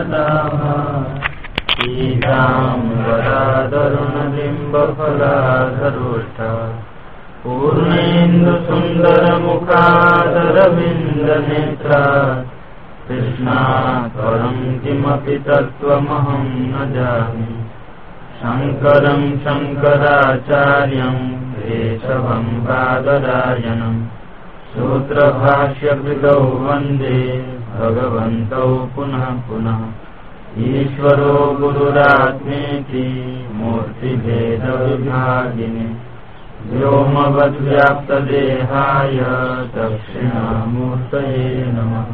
ीताम्बरादरुणबिम्बफलाधरुष्ट पूर्णेन्दुसुन्दरमुखादरविन्दनेत्रा। कृष्णात् परं किमपि तत्त्वमहं न जामि शङ्करं शङ्कराचार्यं केशवं बादरायणम् सूत्रभाष्यकृतौ वन्दे भगवन्तौ पुनः पुनः। ईश्वरो गुरुरात्मेति मूर्तिभेदविभागिने। व्योमवद्व्याप्तदेहाय दक्षिणामूर्तये नमः।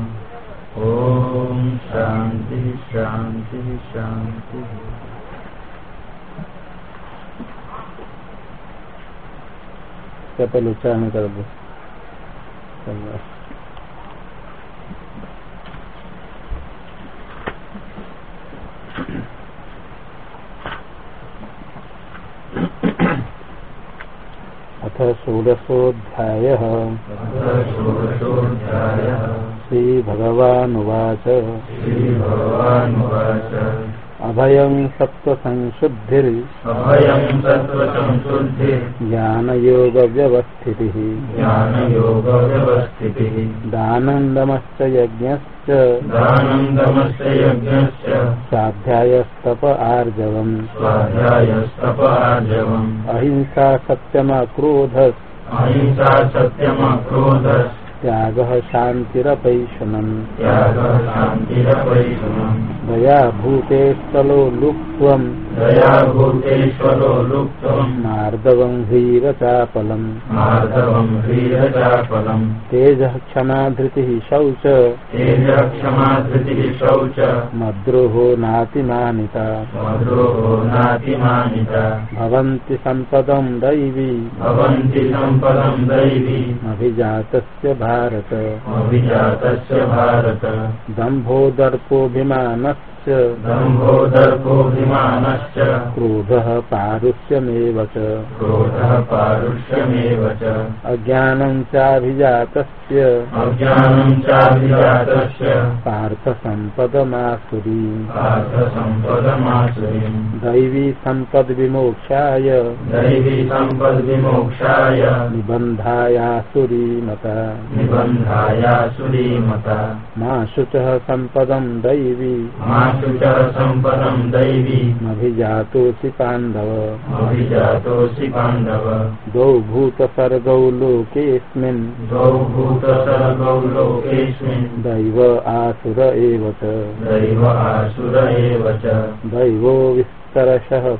ॐ शान्तिः शान्तिः शान्तिः। पहले उच्चारण कर दो अथ षोडशोऽध्याय। श्रीभगवानुवाच। अभयं सत्त्वसंशुद्धिर् अभयं सत्त्वसंशुद्धिः। ज्ञानयोगव्यवस्थितिः। ज्ञानयोगव्यवस्थितिः। दानन्दमश्च यज्ञश्च। दानन्दमस्य यज्ञस्य स्वाध्यायस्तप आर्जवम्। स्वाध्यायस्तप आर्जवम्। अहिंसा सत्यमक्रोध। अहिंसा सत्यमक्रोधस् त्यागः शान्तिरपैशुनम्। त्यागः दया भूते स्थलो लुप्त्वम्। दया भूतेश्वरो लुप्त्वम् मार्दवम् ह्रीरचापलम् मार्दवम् ह्रीरचापलम् तेजः क्षमा धृतिः शौच। तेजक्षमा धृतिः शौच। मद्रोहो नातिमानिता। मद्रोहो नातिमानिता। भवन्ति सम्पदम् दैवी। भवन्ति सम्पदम् दैवी। अभिजातस्य भारत। अभिजातस्य भारत। दम्भो दर्पोऽभिमानश्च क्रोधः पारुष्यमेव क्रोध पारुष्यमेव अज्ञान अज्ञानम् चाभिजातस्य अज्ञानम् चाभिजातस्य पार्थसम्पदमासुरीम् पार्थसम्पदमासुरीम् दैवी दैवी सम्पद्विमोक्षाय निबन्धायासुरीमता निबन्धायासुरीमता मा शुचः सम्पदम् दैवी मा शुचः सम्पदम् दैवी मभिजातोऽसि पाण्डव अभिजातोऽसि पाण्डव द्वौ भूतसर्गौ लोकेऽस्मिन् द्वौ दैव आसुर एव च। दैव विस्तरशः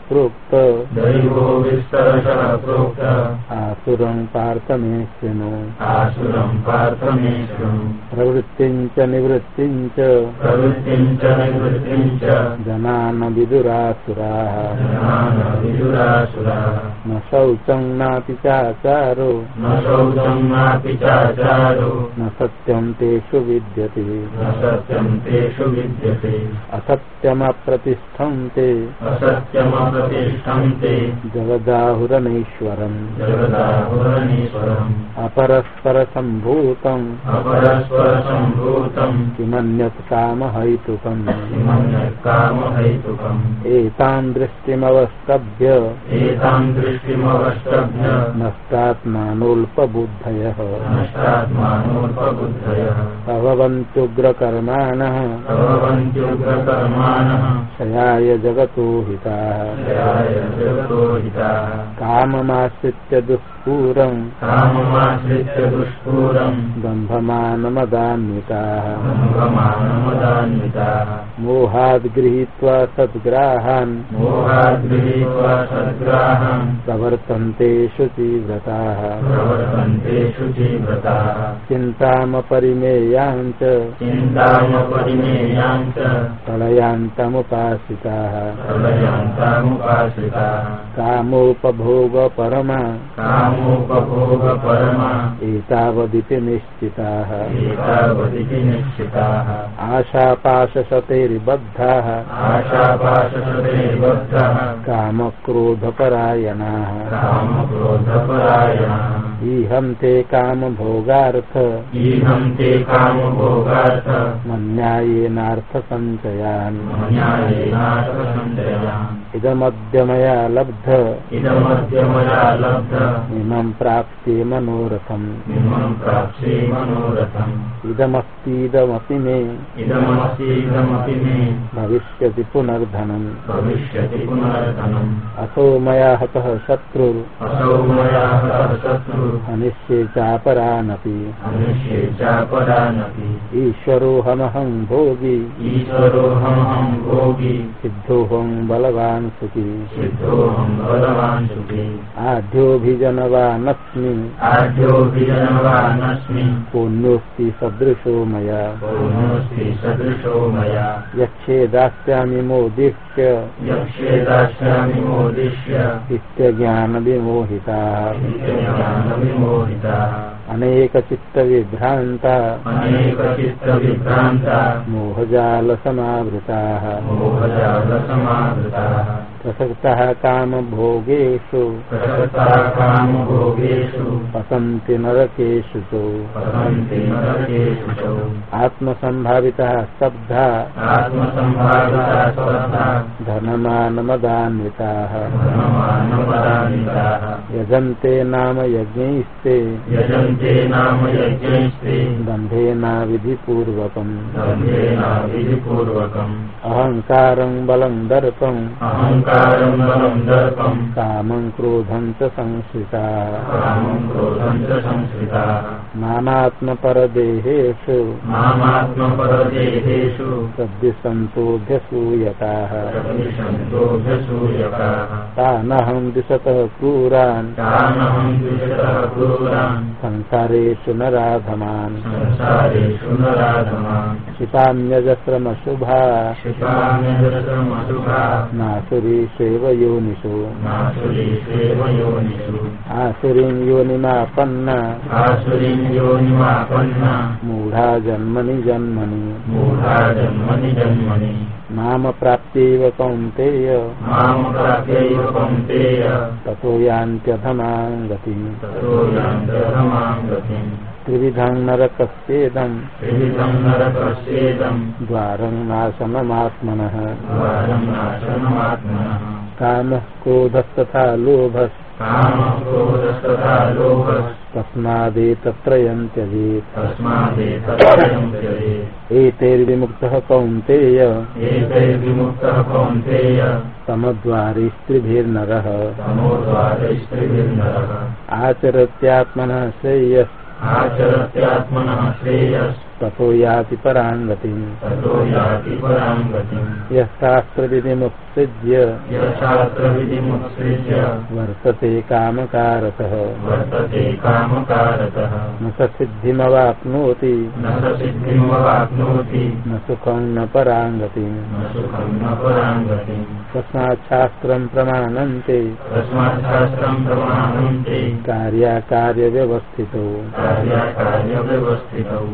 प्रोक्त। आसुरं पार्थ मे शृणु। आसुरम् पार्थ मे शृणु। प्रवृत्तिम् च निवृत्तिम् च। प्रवृत्तिम् च निवृत्तिम् च। जनान विदुरासुराः विदुरासुराः न शौचं नापि चाचारो। न शौचम् नापि चाचारो। न सत्यं तेषु विद्यते। न सत्यम् तेषु विद्यते। असत्यमप्रतिष्ठं ते असत्यमप्रतिष्ठम् ते जगदाहुरनैश्वरम्। जगदाहुरणीश्वरम् अपरस्परसम्भूतम्। अपरस्परसम्भूतम्। किमन्यत् कामहैतुकम् किमन्यत् कामहैतुकम् एताम् दृष्टिमवस्तभ्य। एताम् दृष्टिमवष्टभ्य नष्टात्मानोऽल्पबुद्धयः। नष्टात्मानोपबुद्धयः भवन्त्युग्रकर्माणः भवन्त्युग्रकर्माणः क्षयाय जगतो हिताः हिताः। काममाश्रित्य दुष्पूरम्। काममाश्रित्य दुष्पूरम्। दम्भमानमदान्विताः। मोहाद् गृहीत्वा सद्ग्राहान्। मोहाद्गृहीत्वा सद्ग्राहम् प्रवर्तन्ते शुचिव्रताः। प्रवर्तन्ते शुचिव्रताः। चिन्तामपरिमेयाम् च चिन्तामपरिमेयाम् च प्रलयान्तमुपासिताः। प्रलयान्तामुपाश्रिताः कामोपभोगपरमा कामोपभोगपरमा एतावदिति निश्चिताः। एतावदिति निश्चिताः। आशापाशशतैर्बद्धाः आशापाशशतैर्बद्धः कामक्रोधपरायणाः। कामक्रोधपरायणाः। ईहं ते कामभोगार्थ। इहं ते कामभोगार्थ। मन्यायेनार्थसञ्चयान्। न्यायेनार्थसञ्चयान् इदमद्य मया लब्ध। इदमद्य मया लब्ध। इमं प्राप्स्ये मनोरथम्। इदमस्तीदमपि मे। भविष्यति पुनर्धनम्। मया हतः शत्रुर् असौ मया हतः शत्रुः। अनिश्ये चापरानपि। ईश्वरोऽहमहं भोगी। सिद्धोऽहं बलवान् सुखी। सिद्धोऽहं आढ्योऽभिजनवानस्मि सदृशो मया। सदृशो मया। यक्षे दास्यामि मोदिष्य। यक्षे दास्यामि मोदिष्य। नित्यज्ञानविमोहिताः। ज्ञानविमोहिताः अनेकचित्तविभ्रान्ता। अनेकचित्तविभ्रान्ता। मोहजालसमावृताः। मोहजालसमावृताः। प्रसक्तः कामभोगेषु। प्रसक्ता कामभोगेषु। पतन्ति नरकेषु च पतन्ति नरकेषु च आत्मसम्भावितः स्तब्धा आत्मसम्भाविता स्पर्धा धनमानमदान्विताः। धनमानपदान्विताः यजन्ते नाम यज्ञैस्ते। यजन्ते नाम यज्ञैस्ते। दम्भेनाविधिपूर्वकम् दम्भेनाविधिपूर्वकम् अहङ्कारं बलं दर्पम्। कामं क्रोधं च संश्रिताः मामात्मपरदेहेषु सद्दिसन्तोऽभ्यसूयताः सदृशन्तोभ्यसूयकाः तानहं दिशतः क्रूरान् तानहं द्विषतः क्रूरान् संसारेषु नराधमान् संसारेषु नराधमान् क्षिपाम्यजस्रमशुभा क्षिपाम्यजसमशुभा नासुरीष्वेव योनिषु नासुरीष्वेव योनिषु आसुरीं योनिमापन्ना। आसुरीं योनिमापन्ना। मूढा जन्मनि जन्मनि। मूढा जन्मनि जन्मनि। माम प्राप्त्यैव कौन्तेय। माँ प्राप्यैव कौन्तेय। ततो यान्त्यधमां गतिम्। ततो यान्त्यधमां गतिम्। त्रिविधं नरकस्येदम्। त्रिविधं नरकस्येदम्। द्वारं नाशनमात्मनः। द्वारं नाशनमात्मनः। कामः क्रोधस्तथा लोभस् कामः क्रोधस्तथा लोभः। तस्मादेतत्रयं त्यजेत्। तस्मादेतत्रयं त्यजेत्। एतैर्विमुक्तः कौन्तेय। एतैर्विमुक्तः कौन्तेय। समद्वारे स्त्रिभिर्नरः तमोद्वारैस्त्रिभिर्नरः। आचरत्यात्मनः श्रेयस् आचरत्यात्मनः श्रेयस् ततो याति परां गतिम्। यः शास्त्रविधिमुत्सृज्य वर्तते कामकारतः। वर्तते न स सिद्धिमवाप्नोति। न सुखं न परां गतिम्। तस्मात् शास्त्रं प्रमाणन्ते। कार्याकार्यव्यवस्थितौ।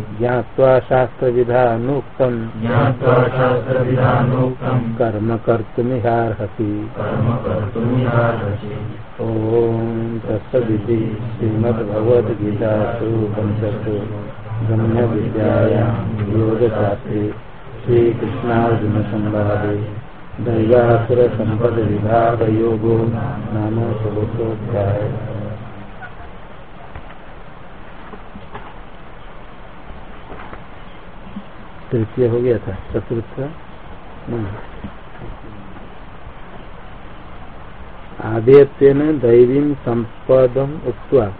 कार्याकार्यव्यवस्थितौ ज्ञात्वा शास्त्रविधानोक्तम् ज्ञात्वा शास्त्रविधानोक्तम् कर्म कर्तुमिहार्हसि। कर्म कर्तुमिहार्हसि। ॐ तत्सदिति श्रीमद्भगवद्गीतासु उपनिषत्सु। ब्रह्मविद्यायां योगशास्त्रे श्रीकृष्णार्जुनसंवादे। दैवासुरसम्पदविभागयोगो नाम चतुर्थोऽध्याय तृतीय हो गया था, चतुर्थ। नहीं आदेयत्वेन दैवीं संपदम उक्त्वा,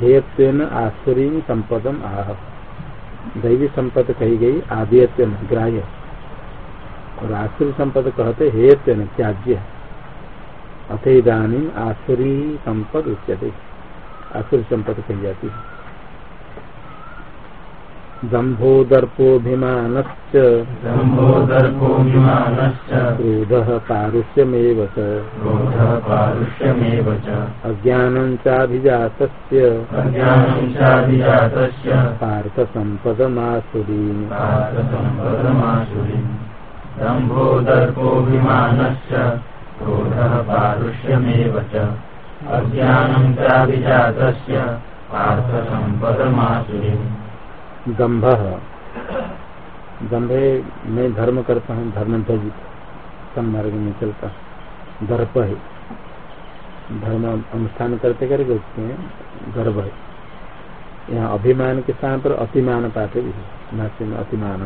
हेयत्वेन आसुरी संपदम आह। दैवी संपद कही गई, आदेयत्वेन, ग्राह्य। और आसुरी संपद कहते हेयत्वेन, त्याज्य। अथ इधानी आसुरी संपद उच्यते। आसुरी संपद कही जाती है। दम्भो दर्पोभिमानश्च दम्भो दर्पोऽभिमानश्च क्रोधः पारुष्यमेव च। क्रोधः पारुष्यमेव च। अज्ञानं चाभिजातस्य। अज्ञानं चाभिजातस्य। पार्थसम्पदमासुरीम् पार्थसम्पदमासुरीम् दम्भो दर्पोऽभिमानश्च क्रोधः पारुष्यमेव च। अज्ञानं चाभिजातस्य। पार्थसम्पदमासुरीम् दम्भ दम्भ मैं धर्म करता हूँ धर्म ध्वजित मार्ग में चलता दर्प है। धर्म अनुष्ठान करते करके उसमें गर्भ है। यहाँ अभिमान के स्थान पर अतिमान पाते भी है। भाष्य में अतिमान,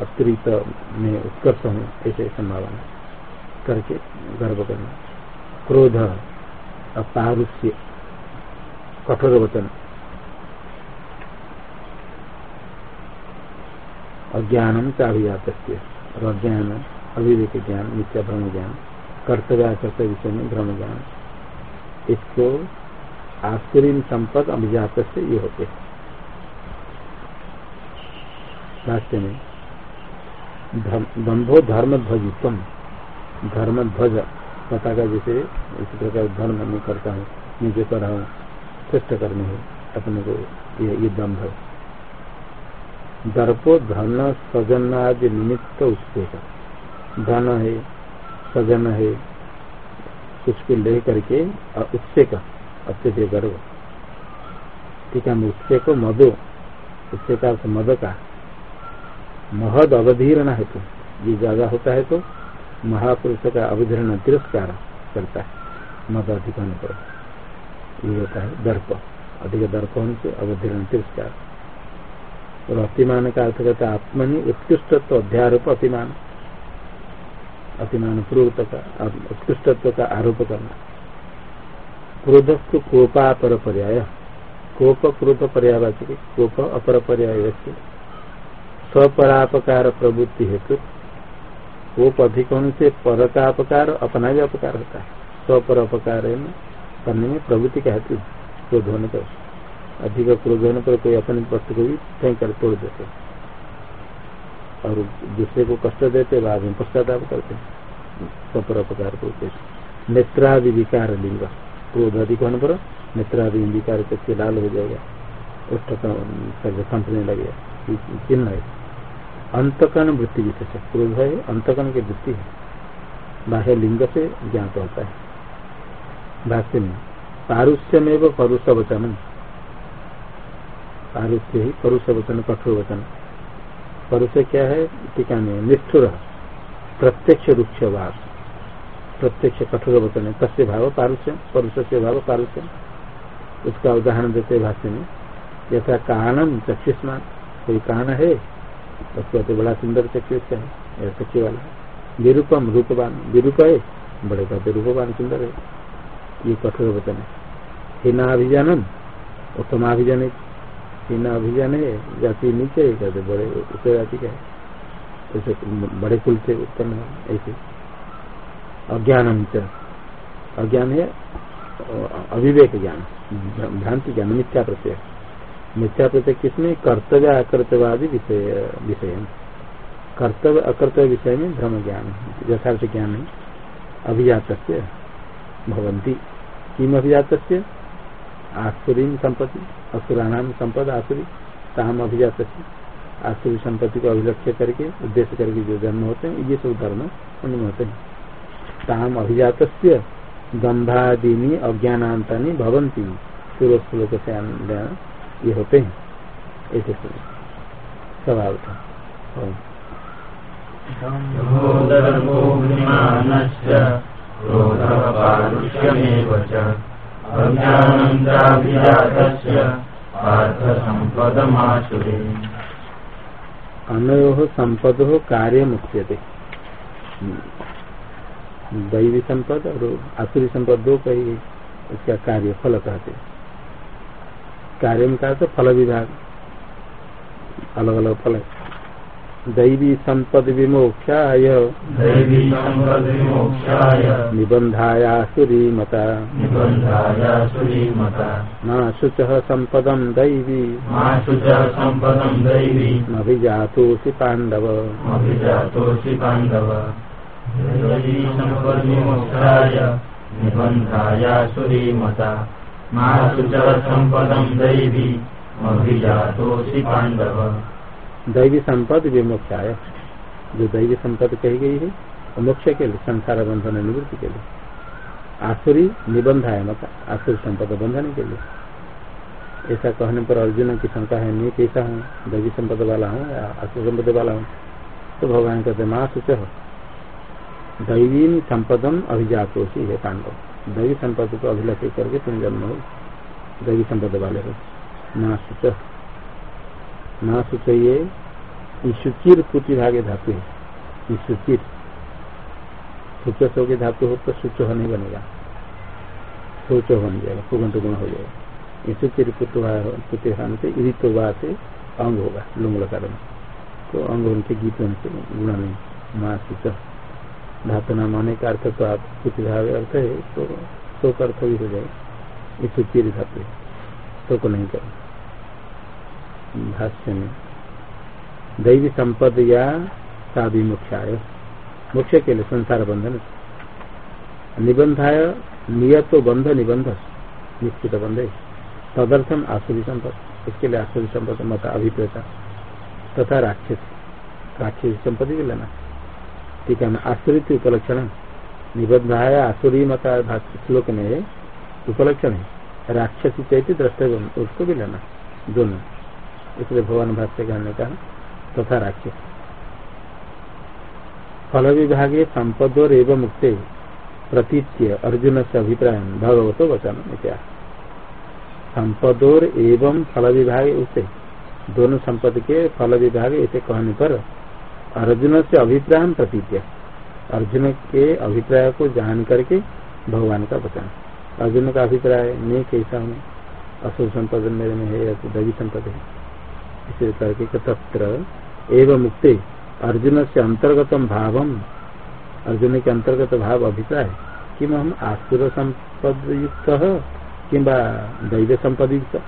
अतिरिक्त में उत्कर्ष हूँ ऐसे संभावना करके गर्व करना। क्रोध, अपारुष्य, कठोर वचन। अज्ञानम चाभिजात और अज्ञान अविवेक ज्ञान मिथ्या भ्रम ज्ञान कर्तव्य कर्तव्य विषय में भ्रम ज्ञान। इसको आश्चर्य संपद अभिजात से ये होते रास्ते में दम्भो धर्म ध्वजितम धर्म ध्वज पता का जैसे इसी प्रकार धर्म में करता हूँ मुझे कर रहा हूँ श्रेष्ठ करने है अपने को ये, ये दम्भ है। दर्पो धन सजन आदि निमित्त उससे का धन है, सजन है कुछ को ले करके उससे का अत्यधिक गर्व। ठीक है उससे को मधु, उससे का मद का। महद अवधीरण है तो ये ज़्यादा होता है तो महापुरुष का अवधीरण तिरस्कार करता है, मद अधिक होने पर। ये होता है दर्प, अधिक दर्प होने से अवधीरण तिरस्कार। और अतिमान का अर्थ कहता है आत्मनि उत्कृष्टत्व, अध्यारोप अतिमान अतिमान पूर्व का उत्कृष्टत्व का आरोप करना। क्रोध को कोपा पर पर्याय। कोप क्रोध पर्यावाचक कोप अपर पर्याय स्वपरापकार प्रवृत्ति हेतु। कोप अधिक होने से पर का अपकार अपना भी अपकार होता है। स्वपर अपकार करने में प्रवृत्ति का हेतु क्रोध होने पर अधिक क्रोध होने पर कोई अपने वस्तु को भी फेंक कर तोड़ देते। और दूसरे को कष्ट देते, बाद में पश्चाताप करते। सपर अपकार करते नेत्रादि विकार लिंग। क्रोध अधिक होने पर नेत्रादि विकार करके लाल हो जाएगा। कंपने लगेगा चिन्ह है। अंतकरण वृत्ति विशेष क्रोध है, अंतकरण की वृत्ति है। बाह्य लिंग से ज्ञात होता है। भाष्य में पारुष्यमेव परुष वचन पारुष्य ही परुष वचन कठोर वचन परुष क्या है? टीका में निष्ठुर, प्रत्यक्ष रुक्षवास। प्रत्यक्ष कठोर वचन है। कस्य भाव? पारुष्य परुष से भाव पारुष्य उसका उदाहरण देते भाष्य में। यथा कानम चक्षुष्मान कोई कान है? उसको तो बड़ा सुंदर चक्षु है। चक्षु वाला। विरूपम रूपवान। विरूप है? बड़े कहते रूपवान, सुंदर है। ये कठोर वचन है। हिनाभिजानम उत्तमाभिजन तीन अभिजन है जाति नीचे कहते बड़े उच्च जाति का है? बड़े कुल से उत्पन्न है ऐसे। अज्ञान अज्ञान है, अविवेक ज्ञान। भ्रांति ज्ञान, मिथ्या प्रत्यय। मिथ्या प्रत्यय किसमें? कर्तव्य अकर्तव्यवादी विषय विषय। कर्तव्य अकर्तव्य विषय में भ्रम ज्ञान यथार्थ ज्ञान है। अभिजात भवंती किम अभिजात आसुरी संपत्ति असुराणाम संपद, आसुरी, ताम अभिजात आसुरी संपत्ति को अभिलक्ष्य करके, उद्देश्य करके जो जन्म होते हैं, ये सब धर्म उनमें होते हैं। ताम अभिजात गंधादीनी अज्ञानांता भवंती पूर्व श्लोक से ये होते हैं। ऐसे स्वभाव था। अनयो संपद हो कार्य मुख्यते दैवी संपद और आसुरी संपद दो कही इसका कार्य फल कहते कार्य में कहा तो फल विभाग। अलग अलग फल है। दैवी संपद विमोक्षाय। दैवी संपद विमोक्षाय। निबंधायासुरी मता न शुच संपदम दैवी। अभिजातोषि पांडव अभिजातोषि पांडव दैवी संपद विमोक्षाय। निबंधायासुरी मता मा शुच संपदम दैवी। अभिजातोषि पांडव दैवी संपद विमोक्षाय जो दैवी संपद कही गई है मोक्ष के लिए, संसार बंधन निवृत्ति के लिए। आसुरी निबंध है मत आसुरी संपद बंधन के लिए। ऐसा कहने पर अर्जुन की शंका है, मैं कैसा हूँ? दैवी संपद वाला हूँ या आसुर संपद वाला हूँ? तो भगवान कहते माँ सुच दैवी संपदम अभिजात हो पांडव दैवी संपद को अभिलक्ष्य करके तुम जन्म हो। दैवी संपद वाले हो। माँ सुच माँ सुच ये ईशुचिर पुति भागे धातु है। ईशुचिर सुच सो के धातु हो तो सुच नहीं बनेगा। सोच बन जाएगा सुगंध गुण हो जाएगा। ईशुचिर पुति से ईरित से अंग होगा लुंग लकार में तो अंग उनके गीत उनसे गुण नहीं माँ सुच। धातु नाम आने का अर्थ तो आप कुछ भाव अर्थ है तो शोक अर्थ भी हो जाए इस चिर धातु शोक नहीं करो। भाष्य में। दैवी संपद या साधु मुख्याय मुख्य के लिए संसार बंधन। निबंधाय नियतो बंध निबंध। निश्चित बंध तदर्थम आसुरी संपद। इसके लिए आसुरी संपद मत अभिप्रेता। तथा राक्षस। राक्षस संपत्ति भी लेना ठीक है ना। आश्रित उपलक्षण। निबद्धाय आसुरी मत श्लोक में उपलक्षण है। राक्षसी चैती द्रष्टव्य उसको भी लेना। दोनों। इसलिए भगवान भाष्य कहने का तथा राक्षस फल विभागे संपदोर एवं मुक्ते प्रतीत्य अर्जुन से अभिप्राय भगवतो वचन क्या संपदोर एवं फल विभाग उसे, दोनों संपद के फल विभाग ऐसे कहने पर अर्जुन से अभिप्राय प्रतीत्य। अर्जुन के अभिप्राय को जान करके भगवान का वचन। अर्जुन का अभिप्राय, मैं कैसा हूँ? असुर संपद मेरे में है या दैवी संपद है? इसे करके तत्र एवं मुक्ति। अर्जुन से अंतर्गत भाव, अर्जुन के अंतर्गत भाव अभिप्राय। कि हम आसुर संपद युक्त कि दैव संपद युक्त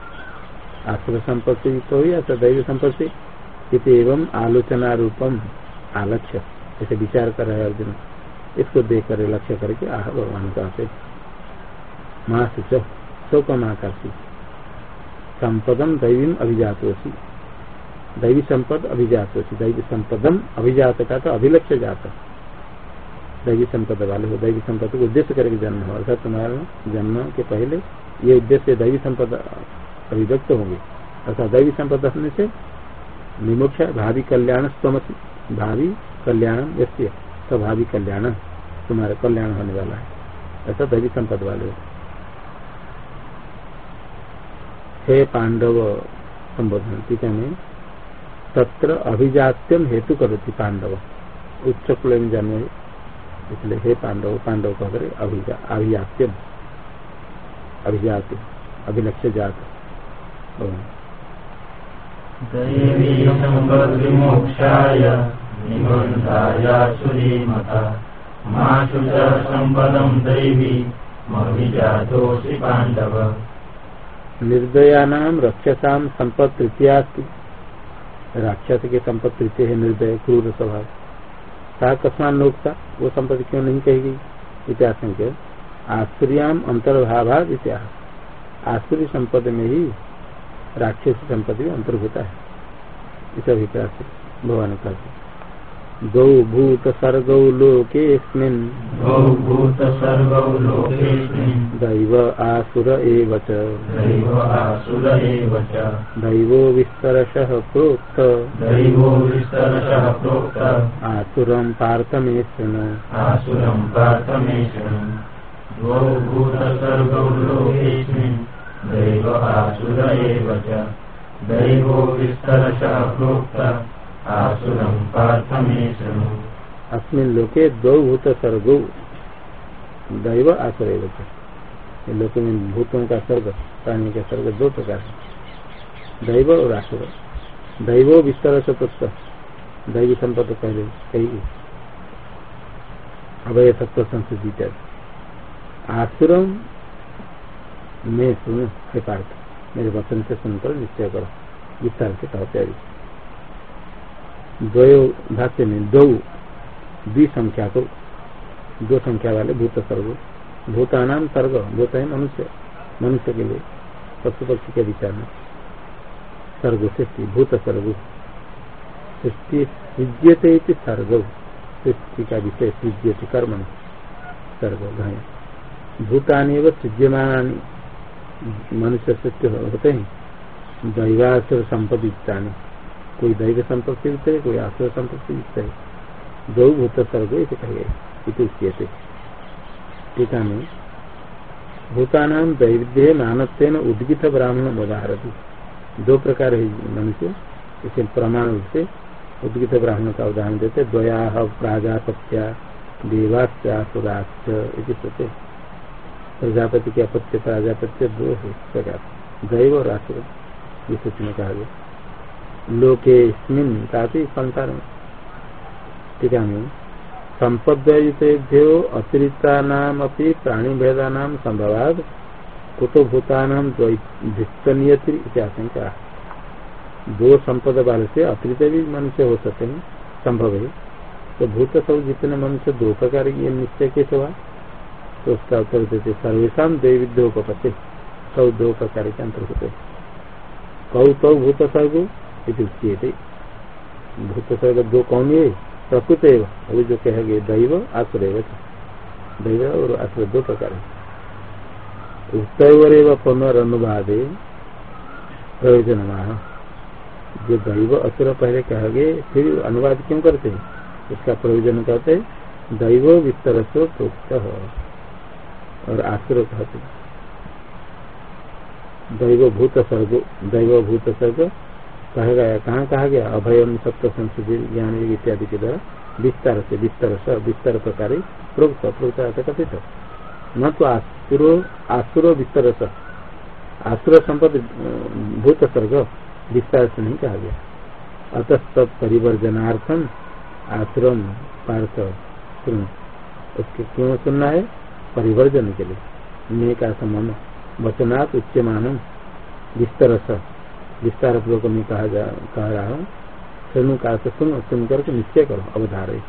आश्रय संपत्ति तो या दैव संपत्ति एवं आलोचना रूपम आलक्ष्य। ऐसे विचार कर रहे अर्जुन। इसको देख कर लक्ष्य करके आह, भगवान का से। माँ से शोक महाकाशी संपदम दैवी अभिजात दैवी संपद अभिजात दैवी संपदम अभिजात का तो अभिलक्ष्य जात। दैवी संपद वाले हो दैवी संपद को उद्देश्य करके जन्म हो। अर्थात तुम्हारे जन्म के पहले ये उद्देश्य दैवी संपद अभिव्यक्त होंगे। अर्थात दैवी संपदा होने से विमुक्ष भावी कल्याण स्तमसी भावी कल्याण व्यक्ति तो भावी कल्याण तुम्हारा कल्याण होने वाला है। ऐसा दैवी संपद वाले हे पांडव, संबोधन। टीका में तत्र अभिजात्यम हेतु करोति पांडव उच्च कुल में जन्म इसलिए हे पांडव पांडव कहकर अभिजात्यम अभिजात अभिलक्ष्य जात। दैवी संपद्विमोक्षाय निबन्धायासुरीमता माशु च सम्पदं दैवी मभिजातोऽसि पाण्डव। निर्दयानाम रक्षसाम संपत तृतीया राक्षस के संपत्ति तृतीय है निर्दय, क्रूर स्वभाव। सा कस्मान नोकता वो संपत्ति क्यों नहीं कहेगी इतिहास के आश्रियाम अंतर्भाव इतिहास। आश्री संपद में ही राक्षस संपत्ति अंतर्भूता है। इस अभिप्राय से भगवान का गौ भूत सर्गौ लोकेस्मिन् गौ भूत सर्गौ लोकेस्मिन् दैव आसुर एव च। दैव आसुर एव च। दैवो विस्तरशः प्रोक्त। दैवो विस्तरशः प्रोक्त। आसुरं पार्थ मे शृणु आसुरं पार्थ मे शृणु द्वौ भूत सर्गौ लोकेस्मिन् दैव आसुर एव च। दैवो विस्तरशः प्रोक्त। अस्मिन् लोके द्वौ भूत सर्गौ दैव च लोक में भूतों का सर्ग, प्राणी का सर्ग दो प्रकार है। दैव और आसुर। दैवो विस्तार से प्रोक्त दैवी संपद पहले कही अभय सत्व संस्कृति आसुरम मैं सुन हे पार्थ मेरे वचन से सुनकर निश्चय करो। विस्तार से कहते द्वयो भाष्य में दो, द्विसंख्या को, दो संख्या वाले भूत सर्व भूतानाम सर्ग, भूत है मनुष्य मनुष्य के लिए पशु पक्षी के विचार में। सर्ग सृष्टि, भूत सर्ग सृष्टि सर्ग, सृष्टि का विषय सृज्यते कर्म सर्ग भूतानी व सृज्यमान मनुष्य सत्य होते हैं दैवासुर संपत्ति कोई दैव संपत्ति युक्त है, कोई आसुर संपत्ति युक्त है। दो भूत सर्ग इसे कहे टीका में भूतानाम दैव्य मानव उद्गित ब्राह्मण उदाहरती दो प्रकार है मनुष्य, इसे प्रमाण रूप से उद्गित ब्राह्मण का उदाहरण देते द्वया प्राजापत्या देवास्यासुराच सोचे प्रजापति के अपत्य, प्राजापत्य दो है प्रकार दैव और आसुर ये सूचना कहा गया लोके संसार में टीका में संपद्वयुतेभ्यो अतिरिक्ता प्राणी भेदा संभवाद कुतो आशंका दो संपद वाले से अतिरिक्त भी मनुष्य हो सकते हैं, संभव है। तो भूत सब जितने मनुष्य दो प्रकार ये निश्चय कैसे हुआ तो उसका उत्तर देते सर्वेशा देविद्यो सब दो प्रकार के अंतर्गत है। कौ तो भूत सर्ग उच्चते भूत सर्ग कौन है प्रकृत अभी जो कहे गए दैव आसुर दैव और आसुर दो प्रकार है। उत्तर पुनर्नुवादे प्रयोजन जो दैव, असुर पहले कह गए, फिर अनुवाद क्यों करते हैं? इसका प्रयोजन कहते दैव विस्तर प्रोक्त। और आसुर कहते दैव भूत सर्ग दैव भूत सर्ग कहा गया, कहाँ कहा गया? अभयम सत्य संस्कृति ज्ञान इत्यादि के द्वारा विस्तार से विस्तार से विस्तार प्रकार प्रोक्त प्रोक्त कथित। न तो आसुरो आसुरो विस्तार आसुर संपद, भूत सर्ग विस्तार से नहीं कहा गया। अतः परिवर्जनार्थम आश्रम पार्थ सुन। उसके क्यों सुनना है? परिवर्जन के लिए। न्याय का समान वचनात् उच्च मानम विस्तार विस्तार पूर्वक में कहा जा कह रहा हूँ। सुनु का सुन सुन करके निश्चय करो अवधारे।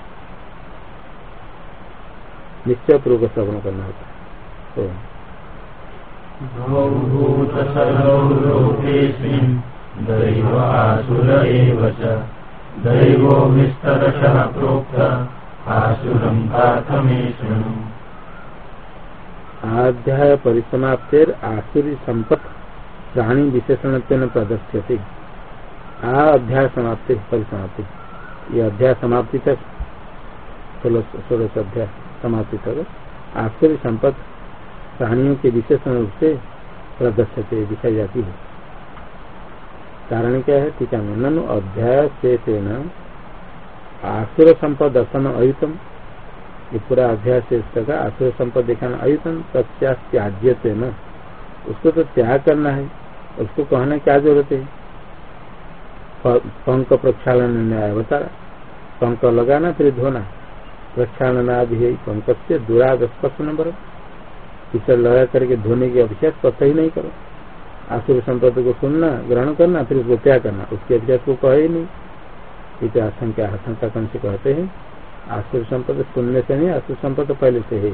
निश्चय पूर्वक श्रवण करना होता तो दैवो विस्तरशः प्रोक्त आसुरं पार्थमे शृणु आध्याय परिसमाप्तेर आसुरी संपत प्राणी विशेषण प्रदर्श्यते। आ अध्याय समाप्ति परिसमाप्ति ये अध्याय समाप्ति तक सोलह अध्याय समाप्ति तक आसुरी संपत प्राणियों के विशेषण रूप से प्रदर्शते दिखाई जाती है। कारण क्या है? टीका में ननु अध्याय से आसुर संपद दर्शन अयुतम। ये पूरा अध्याय से का आसुर संपद दिखाना अयुतम तत्याज्य न उसको तो त्याग करना है। उसको कहने क्या ज़रूरत है? पंख प्रक्षालन न्याय बता रहा। पंख लगाना, फिर धोना। प्रक्षालन आदि है, पंख से दुराग स्पर्श नंबर इसे लगा करके धोने की अभिषेक पता ही नहीं करो। आसुर संपत्ति को सुनना, ग्रहण करना, फिर उसको त्याग करना। उसके अभ्यास को कहे ही नहीं। इसे आशंका आशंका कौन से कहते हैं, आसुर संपत्ति सुनने से नहीं, आसुर संपत्ति पहले से है।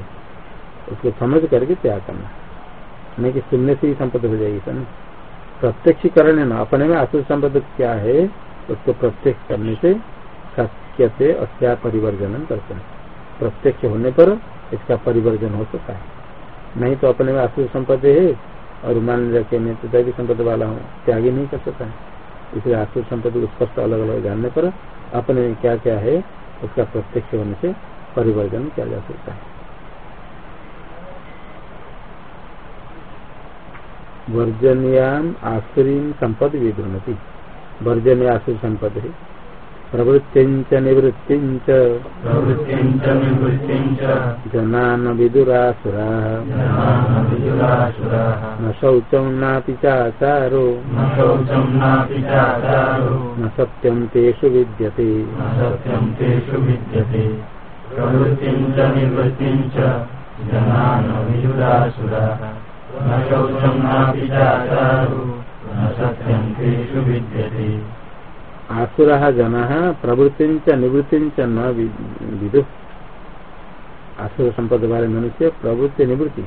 उसको समझ करके त्याग करना। नहीं कि सुनने से ही संपत्ति हो जाएगी, सर। प्रत्यक्ष करने न, अपने में आसुर संपत्ति क्या है, उसको प्रत्यक्ष करने से सत्य से अस्या परिवर्जन करते हैं। प्रत्यक्ष होने पर इसका परिवर्जन हो सकता है। नहीं तो अपने में आसुर संपत्ति है और मान रखे मैं तो दैवी संपत्ति वाला हूँ, त्याग नहीं कर सकता है। इसलिए आसुर संपत्ति को स्पष्ट अलग अलग जानने पर अपने में क्या क्या है, उसका प्रत्यक्ष होने से परिवर्तन किया जा सकता है। वर्जनियाम आसुरी संपत्ति विधुनती। वर्जन आसुर संपत्ति है। प्रवृत्तिञ्च निवृत्तिञ्च जनान विदुरासुराः। न शौचं नापि चाचारो। न शौचं नापि चाचारो। न सत्यं तेषु विद्यते। न सत्यं तेषु विद्यते। प्रवृत्तिञ्च निवृत्तिञ्च जनान विदुरासुराः। आसुर जना प्रवृत्ति निवृत्ति न आसुर संपद वाले मनुष्य प्रवृत्ति निवृत्ति।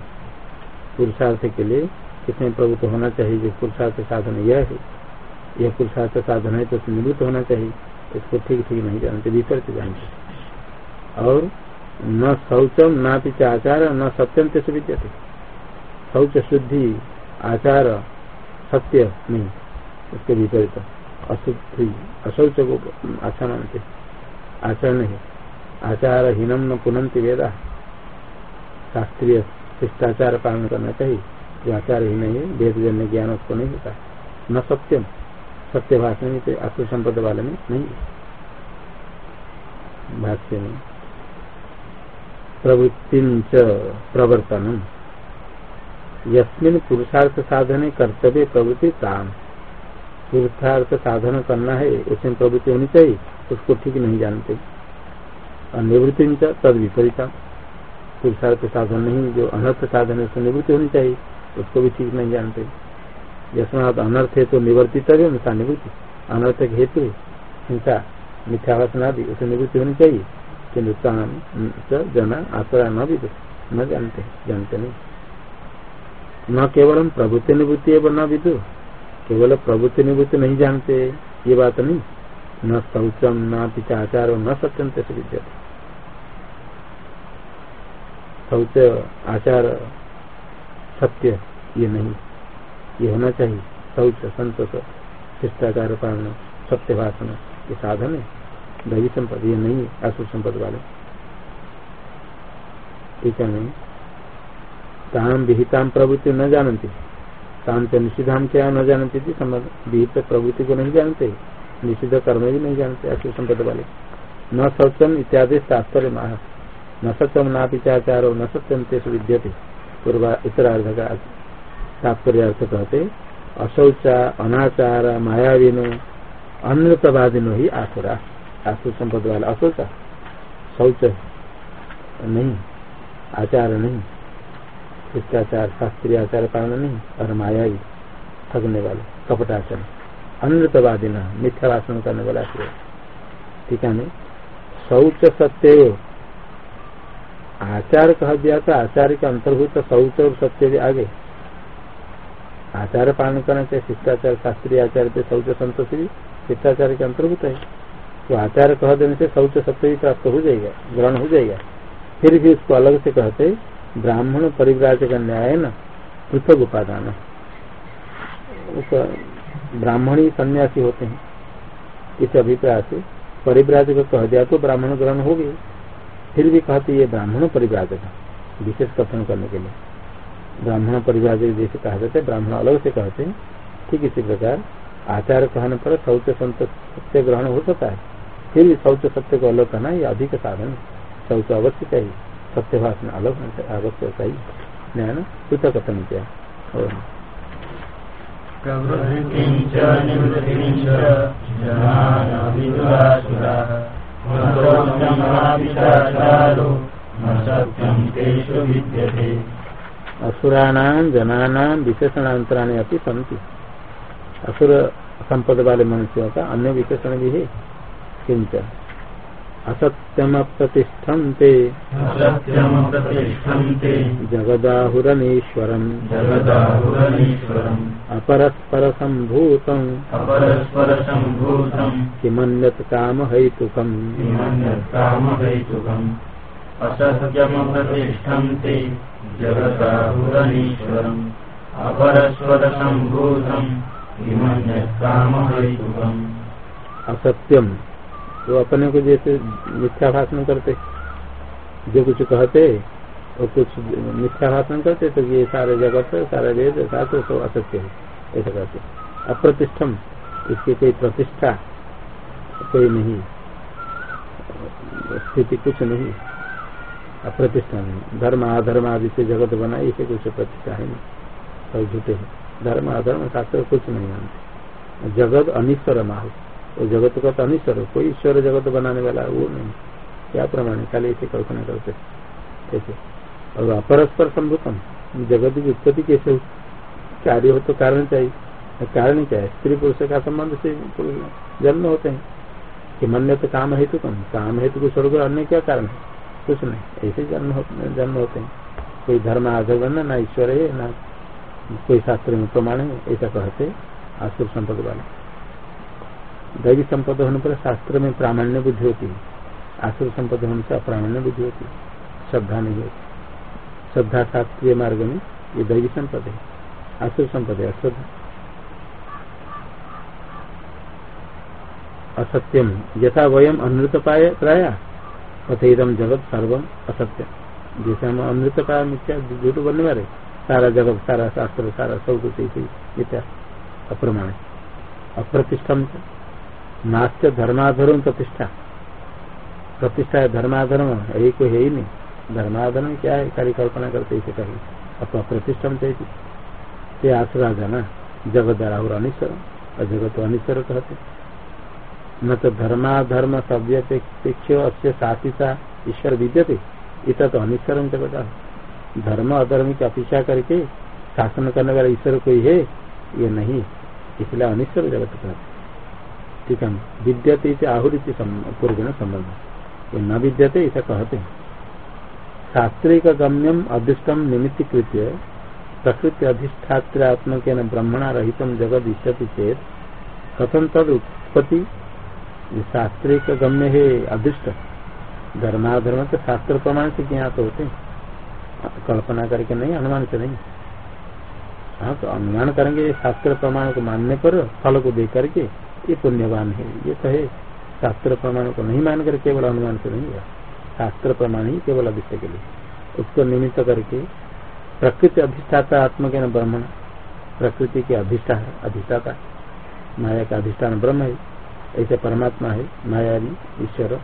पुरुषार्थ के लिए कितने प्रवृत्त होना चाहिए जो पुरुषार्थ साधन यह है। यह पुरुषार्थ साधन है तो निवृत्त होना चाहिए। इसको ठीक ठीक नहीं जानते विपरीत जानते। और न शौचम ना पिछा आचार, न सत्यम तेज विद्यते। शौच शुद्धि आचार, सत्य नहीं, उसके विपरीत। अशुद्धि, अशौच को अच्छा मानते आचरण नहीं। आचार हीनम न पुनंति वेदा। शास्त्रीय शिष्टाचार पालन करना चाहिए। जो आचार ही नहीं है वेद जन्य ज्ञान उसको नहीं होता न सत्यम। सत्य भाषण में अशु संपद वाले में नहीं। भाष्य में प्रवृत्ति प्रवर्तन यस्मिन पुरुषार्थ साधन कर्तव्य प्रवृत्ति काम पुरुषार्थ साधन करना है, उसमें प्रवृत्ति होनी चाहिए, उसको ठीक नहीं जानते। निवृत्ति तद विपरीता पुरुषार्थ साधन नहीं, जो अनर्थ साधन है, उसमें निवृत्ति होनी चाहिए, उसको भी ठीक नहीं जानते। यशमात अनर्थ है तो निवर्तित है, उनका निवृत्ति। अनर्थ के हेतु हिंसा मिथ्या वासना आदि उसे निवृत्ति होनी चाहिए किन्तु जना आश्रय न भी न जानते जानते नहीं। न केवल हम प्रभुत्व निवृत्ति न विदु। केवल प्रभुत्व निवृत्ति नहीं जानते, ये बात नहीं। न शौचम, न पिचाचार न सत्यम तैसे विद्यते। शौच, आचार, सत्य, ये नहीं। ये होना चाहिए। शौच, संतोष, शिष्टाचार, पालन सत्य भाषण ये साधन है। दैवी संपद, ये नहीं है, असुर संपद वाले। ठीक है, नहीं? ताम विहिताम प्रवृत्ति न जानती ताम से निषिधाम क्या न जानती थी विहित प्रवृत्ति को नहीं जानते। निषिद्ध कर्म भी नहीं जानते असुर संपद वाले। न सत्यम इत्यादि तात्पर्य न सत्यम ना पिचाचारो न सत्यम तेज विद्यते। पूर्वा उत्तरार्ध का तात्पर्य अर्थ कहते अशौचा अनाचार, मायावीनो, अन्यतवादिनो ही आसुरा। आसुर संपद वाला अशौचा शौच नहीं, आचार नहीं। शिष्टाचार, शास्त्रीय आचार पालन नहीं और माया भी ठगने वाले, कपटाचरण अनृतवादी न मिथ्या भाषण करने वाला ठीक है नहीं शौच सत्य आचार कह दिया था आचार्य के अंतर्भूत शौच और सत्य भी आगे। आचार पालन करना चाहिए शिष्टाचार, शास्त्रीय आचार्य पे शौच संतोष भी शिष्टाचार के अंतर्भूत है। तो आचार कह देने से शौच सत्य भी प्राप्त हो जाएगा, ग्रहण हो जाएगा। फिर भी उसको अलग से कहते ब्राह्मण परिव्राजक न्याय न? पृथक उपादान ब्राह्मण ही सन्यासी होते हैं। इस अभिप्राय से परिव्राजक कह दिया तो ब्राह्मण ग्रहण हो गए फिर भी कहते ये ब्राह्मण परिव्राजक विशेष कथन करने के लिए। ब्राह्मण परिव्राजक जैसे कहा जाता है, ब्राह्मण अलग से कहते हैं। ठीक इसी प्रकार, आचार कहने पर शौच संत सत्य ग्रहण हो सकता है। फिर भी शौच सत्य को अलग कहना ये अधिक साधन शौच अवश्य चाहिए। सत्यभाषण अलग अवश्य चाहिए ज्ञान पृथक कथन क्या असुराणाम जनानाम विशेषणांतराणी अपनी सन्ति। असुर संपद वाले मनुष्यों का अन्य विशेषण भी है। किंचन असत्यमप्रतिष्ठन्ते। असत्यमप्रतिष्ठन्ते। जगदाहुरनीश्वरम्। जगदाहुरनीश्वरम्। अपरस्परसम्भूतम्। अपरस्परसम्भूतम्। किमन्यत् कामहैतुकम् जगदाहुरनीश्वरम्। अपरस्परसम्भूतम्। किमन्यत्कामहैतुकम् असत्यम। वो अपने को जैसे मिथ्या भाषण करते। जो कुछ कहते और कुछ मिथ्या भाषण करते तो ये सारे जगत, सारे वेद शास्त्र सब असत्य है। ऐसा कहते अप्रतिष्ठम, इसकी कोई प्रतिष्ठा कोई नहीं। स्थिति कुछ नहीं। अप्रतिष्ठा नहीं। धर्म, अधर्म आदि से जगत बना, इसे कुछ प्रतिष्ठा है नहीं। सब झूठे हैं। धर्म, अधर्म शास्त्र कुछ नहीं मानते। जगत अनिश्वर माहौल वो जगत का तो अनिश्वर कोई ईश्वर जगत बनाने वाला वो नहीं। क्या प्रमाण है? खाली ऐसे कल्पना करते ऐसे। और अपरस्पर संभुतम। जगत की उत्पत्ति कैसे हो कार्य हो तो कारण चाहिए। कारण क्या है? स्त्री पुरुष का संबंध से जन्म होते हैं। कि मन्य तो काम हेतु कम। काम हेतु को स्वर्ग अन्य क्या कारण है? कुछ नहीं। ऐसे जन्म जन्म होते हैं। कोई धर्म आधर्म ना ईश्वर है, ना कोई शास्त्र में प्रमाण है, ऐसा कहते आसुर संपद वाले दैवी संपद होने पर शास्त्र में प्रामाण्य बुद्धि होती है। आसुर संपद होने से अप्रामाण्य बुद्धि होती है। श्रद्धा नहीं होती। श्रद्धा शास्त्रीय मार्ग में ये दैवी संपद है। आसुर संपद है, अश्रद्धा। असत्यम, यथा वयम अनृत पाया प्राया तथेदम जगत सर्वम असत्य जैसे हम अमृत पाया मिथ्या झूठ बोलने वाले, सारा जगत, सारा शास्त्र, सारा सब कुछ मिथ्या, अप्रमाण अप्रतिष्ठम। नास्त्य धर्माधर्म प्रतिष्ठा। प्रतिष्ठा है धर्माधर्म, यही कोई है ही नहीं। धर्माधर्म क्या है? कार्य कल्पना करते इसे कही। अथवा प्रतिष्ठा चाहिए ते आसरा जाना। जगत और अनिश्वर और जगत अनिश्वर कहते। न तो धर्माधर्म सव्यपेक्ष अस्य साथिता ईश्वर विद्यते। इत तो अनिश्वर जगत धर्म अधर्म की अपेक्षा करके शासन करने वाला ईश्वर कोई है? ये नहीं। इसलिए अनिश्वर जगत कहते। ठीक है विद्यते आहुरी पूर्व संबंध ये न विद्यते ऐसा कहते हैं। शास्त्रिक गम्यम अदृष्टम निमित्तीकृत प्रकृति अधिष्ठात्मक ब्रह्मणा रहित जगत इष्यति चेत कथम तद उत्पत्ति? शास्त्रिक गम्य है अदृष्ट। धर्माधर्म तो शास्त्र प्रमाण से ज्ञात होते कल्पना करके नहीं, अनुमान से नहीं। हाँ तो अनुमान करेंगे शास्त्र प्रमाण को मानने पर फल को दे करके ये पुण्यवान है। ये तो है। शास्त्र प्रमाण को नहीं मानकर केवल अनुमान से नहीं हुआ। शास्त्र प्रमाण ही केवल अभिष्ट के लिए। उसको निमित्त करके प्रकृति अधिष्ठाता आत्म के न प्रकृति के अधिष्ठा अधिष्ठाता। माया का अधिष्ठान ब्रह्म है। ऐसे परमात्मा है। माया भी ईश्वर।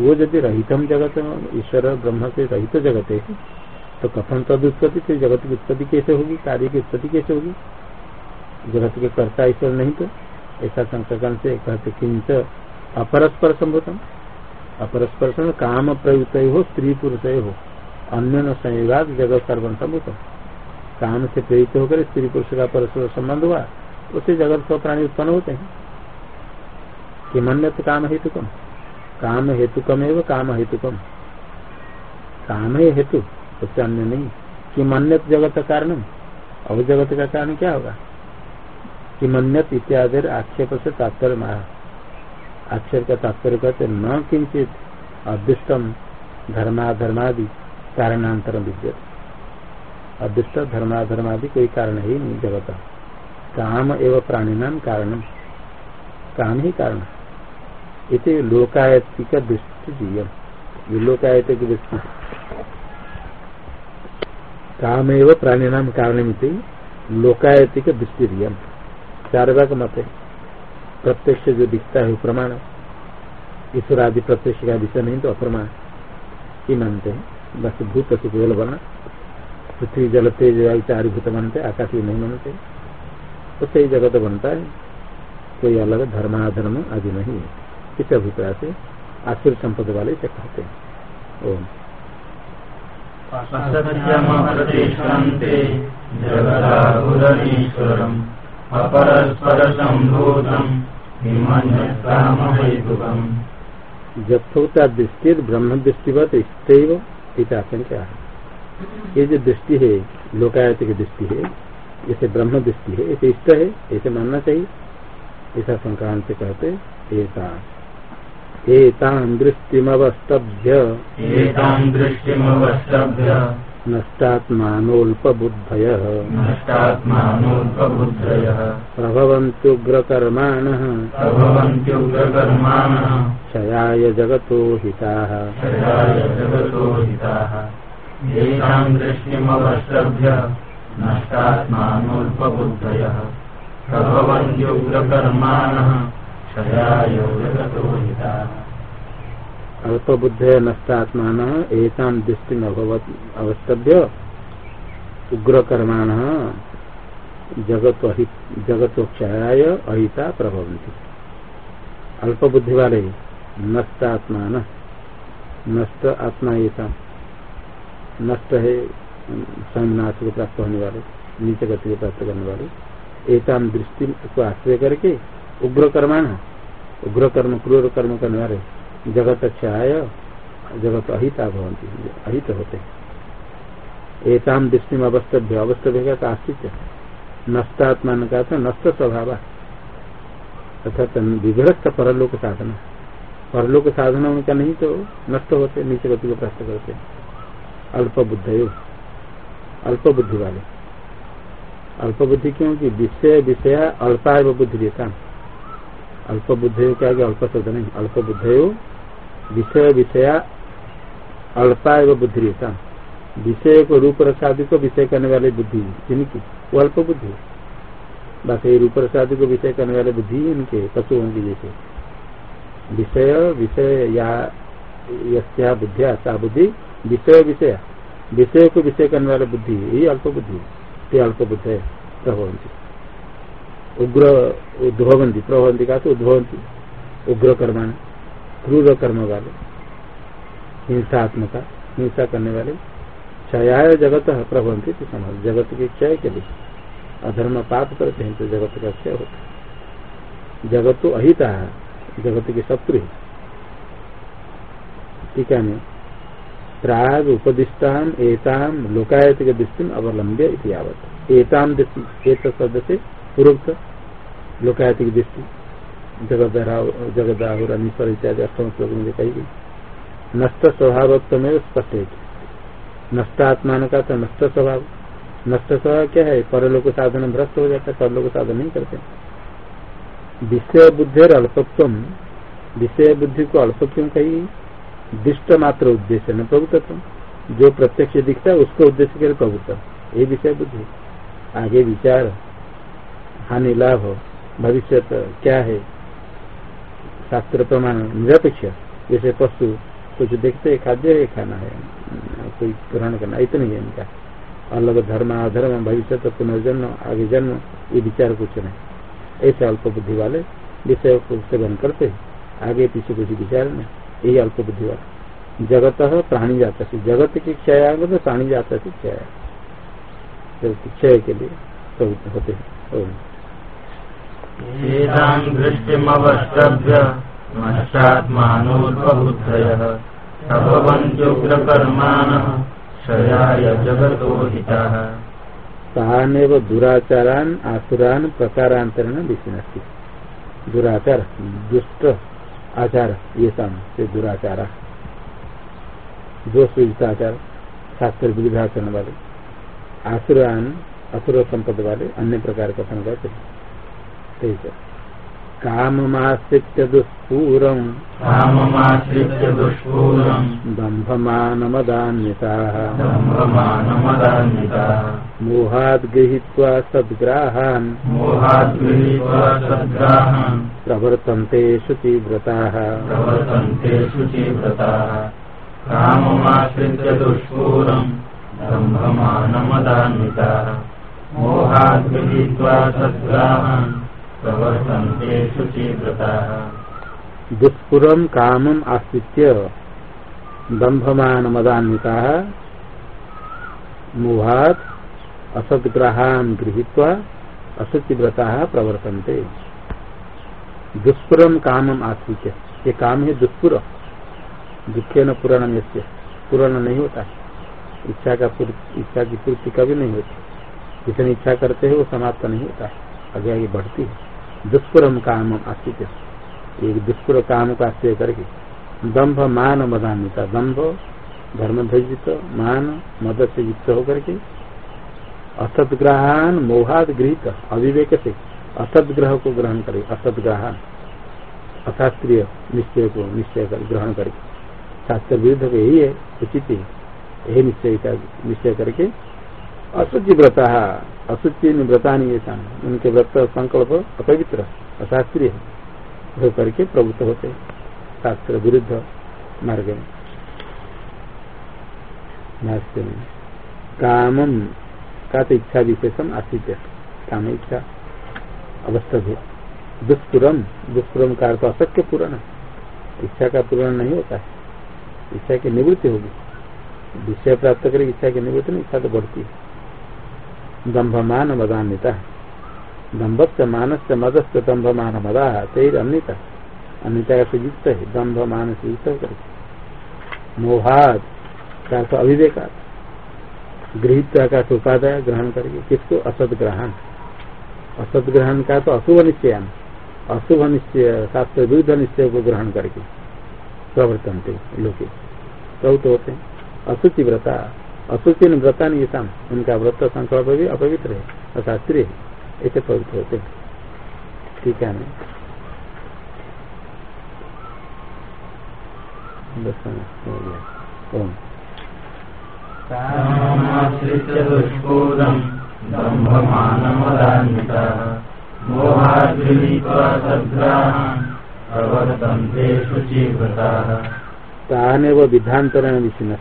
वो यदि रहितम जगत, ईश्वर ब्रह्म से रहित जगत है तो कथन तद उत्पत्ति से, जगत की उत्पत्ति कैसे होगी? कार्य की उत्पत्ति कैसे होगी? जगत के कर्ता ईश्वर नहीं तो ऐसा संकल्प से कहते किंच अपरस्पर संभूतम. अपरस्पर काम प्रयुक्त हो, स्त्री पुरुष हो. अन्य न जगत सर्वन संभूतम. काम से प्रेरित होकर स्त्री पुरुष का परस्पर संबंध हुआ, उससे जगत सब प्राणी उत्पन्न होते हैं। कि मन तो काम हेतुकम? काम हेतुकम एवं काम हेतुकम। काम है हेतु, उससे अन्य नहीं। कि मन्यत जगत का कारण? अब जगत का कारण क्या होगा? कि मन्यत इत्यादि आक्षेप से तात्पर्य आक्षेप का तात्पर्य कहते न किंचित अदृष्टम धर्माधर्मादि कारणांतर विद्यत। अदृष्ट धर्माधर्मादि कोई कारण ही नहीं जगत। काम एवं प्राणी नाम कारण। काम ही कारण इसे लोकायतिक दृष्टि जीव लोकायतिक दृष्टि। काम एवं प्राणी नाम कारण लोकायतिक दृष्टि चार भाग मत है प्रत्यक्ष जो दिखता है प्रमाण। ईश्वर आदि प्रत्यक्ष का विषय नहीं तो अप्रमाण। ही मानते हैं। बस भूत से केवल बना। पृथ्वी जल तेज चार भूत मानते आकाश भी नहीं मानते तो सही जगत बनता है। कोई अलग धर्माधर्म आदि नहीं है। इस अभिप्राय से आसुर संपद वाले से कहते हैं। ओम। अपरस्पर संभूतम दृष्टि ब्रह्म दृष्टिवत स्थिव आशंका है। ये जो दृष्टि है लोकायत की दृष्टि है जैसे ब्रह्म दृष्टि है ऐसे इष्ट है ऐसे मानना चाहिए। ऐसा संक्रांत कहते एतां दृष्टिमवस्तभ्य। एतां दृष्टिमवस्तभ्य। नष्टात्मानोऽल्पबुद्धयः नष्टात्मानोऽल्पबुद्धयः प्रभवन्त्युग्रकर्माणः। प्रभवन्त्युग्रकर्माणः। क्षयाय जगतो हिताः। क्षयाय जगतो हिताः। नष्टात्मानोऽल्पबुद्धयः प्रभवन्त्युग्रकर्माणः। क्षयाय जगतो हिताः। अल्पबुद्ध नष्टात्मान एताम दृष्टि अवस्तभ्य उग्र कर्माण जगत जगत क्षयाय अहिता प्रभवंती अल्पबुद्धि वाले नष्ट आत्मा नष्ट आत्मा ऐसा नष्ट है संनाश को प्राप्त होने वाले नीचे गति को प्राप्त करने वाले एताम दृष्टि को आश्रय करके उग्र कर्माण उग्र कर्म क्रूर कर्म करने वाले जगत क्षय जगत अहिता भवंती अहित होते। एताम में अवस्थभ्य अवस्थभ्य का आश्चित नष्टात्मान का तो नष्ट स्वभाव। अर्थात विभ्रस्त परलोक साधना। परलोक साधन उनका नहीं तो नष्ट होते, नीचे गति को प्राप्त करते। अल्प बुद्ध अल्प बुद्धि वाले। अल्प बुद्धि क्योंकि विषय विषय अल्पा एवं बुद्धि देता। अल्प बुद्धि क्या अल्प शब्द नहीं अल्प बुद्ध विषय विषय, अल्पा एवं बुद्धि विषय को रूप रसादि को विषय करने वाले बुद्धि जिनकी वो अल्प बुद्धि। बस ये रूप रसादि को विषय करने वाले बुद्धि इनके पशुओं की जैसे। विषय विषय, या बुद्धिया, सा बुद्धि, विषय विषय। विषय को विषय करने वाले बुद्धि यही अल्प बुद्धि। ते अल्प बुद्ध है, प्रभवंती। उग्र, उद्भवंती, प्रभवंती का तो उद्भवंती। उग्र कर्मा क्रूर कर्म वाले हिंसात्मका हिंसा करने वाले क्षयाय जगत प्रभवंती तो समझ जगत के क्षय के लिए। अधर्म पाप करते हैं तो जगत का क्षय होता है। जगत तो अहिता है, जगत के शत्रु ठीक है प्राग उपदिष्टान एताम लोकायत के दृष्टि में अवलंब्य इतिहावत एताम शब्द से पूर्वक्त लोकायत की दृष्टि। जगदाहुर इत्यादि अष्टम श्लोक में कही गई नष्ट स्वभावत्व में स्पष्ट है नष्ट नष्टात्मान का तो नष्ट स्वभाव नष्ट स्वभाव क्या है परलोक साधन भ्रष्ट हो जाता है परलोक साधन नहीं करते विषय बुद्धि अल्पत्व विषय बुद्धि को अल्प क्यों कही दुष्ट मात्र उद्देश्य न प्रभुत्व जो प्रत्यक्ष दिखता है उसको उद्देश्य के लिए प्रभुत्व ये विषय बुद्धि आगे विचार हानि लाभ भविष्य क्या है शास्त्र प्रमाण निरपेक्ष। जैसे पशु कुछ देखते है खाद्य है, खाना है। कोई ग्रहण करना इतना ही है इनका। अलग धर्म, अधर्म भविष्य पुनर्जन्म, आगे जन्म, ये विचार कुछ नहीं। ऐसे अल्प बुद्धि वाले विषय को सेवन करते आगे पीछे कुछ विचार नहीं। यही अल्प बुद्धि वाला। जगत प्राणी जाता से जगत की क्षय आगे तो प्राणी जाता से क्षय। तो क्षय के लिए तो होते हैं। दृष्टिमवश्रभ्य नष्टात्मानोद्बुद्धयः भवन्त्युग्रकर्माणः क्षयाय जगतो विषिनस्ति। दुराचार, दुष्ट आचार ये से दुराचार। दोष आचार शास्त्र विरुद्धाचरण वाले आसुरान असुर संपद वाले अन्य प्रकार कथन करते ठीक है काममाश्रित्य दुष्पूरम काममाश्रित्य दुष्पूरम दम्भमानमदान्विताः। दम्भमानमदान्विताः। मोहाद् गृहीत्वा सद्ग्राहान्। मोहात् गृहीत्वा सद्ग्राहान्। प्रवर्तन्ते शुचिव्रताः। प्रवर्तन्ते शुचिव्रताः। काममाश्रित्य दुष्पूरम् दम्भमानमदान्विताः। मोहात् गृहीत्वा सद्ग्राहान्। प्रवर्तन्ते शुचिव्रताः दुष्पुरम कामम आश्रित्य दम्भमानमदान्विता। मोहात असदग्रहान गृहीत्वा असुचिव्रता प्रवर्तन्ते। दुष्पुरम कामम आश्रित्य। ये काम है दुष्पुर। दुखे न पुराण से पूर्ण नहीं होता। इच्छा का इच्छा की पूर्ति कभी नहीं होती। जितनी इच्छा करते हैं वो समाप्त नहीं होता। है आगे आगे बढ़ती है। दुष्पुरम काम आश्रित एक दुष्पुर काम का आश्रय करके दम्भ मान मदान्विता दम्भ धर्म ध्वजित मान मद से युक्त होकर के असदग्रहान मोहाद गृहित, अविवेक से असदग्रह को ग्रहण करे, असदग्रहान, अशास्त्रीय निश्चय को निश्चय कर, ग्रहण करके शास्त्र विरुद्ध को यही है, उचित यही निश्चय का निश्चय करके असुचि असुचि व्रता नहीं उनके व्रत संकल्प अपवित्र, अशास्त्रीय हो करके प्रभुत्व होते। शास्त्र विरुद्ध मार्ग। में भाष्य में कामम का तो इच्छा विशेषम आसित। काम इच्छा अवस्था है दुष्पुरम दुष्पुरम का अर्थ अशक्य पूर्ण। इच्छा का पूर्ण नहीं होता है। इच्छा की निवृत्ति होगी। विषय प्राप्त करे इच्छा की निवृत्ति नहीं, इच्छा तो बढ़ती है। दम्भमान मदान्विता दम्भत मानस मदस्त दम्भमान मदा तेर अन्यता अन्यता का युक्त है दम्भ मानस युक्त होकर मोहाद का अविवेका गृहित का उपाध्याय ग्रहण करके किसको? असद ग्रहण असद ग्रहण का तो अशुभ निश्चय अशुभ निश्चय, शास्त्र विरुद्ध निश्चय को ग्रहण करके प्रवर्तनते लोके। प्रवृत्त होते अशुचि व्रता अशुचि व्रता नहीं शाम उनका व्रत संकल्प भी अपवित्र है अशास्त्रीय है। ऐसे प्रवृत्त होते ठीक है शुचिव्रताः। तानेव विधांतरण विषय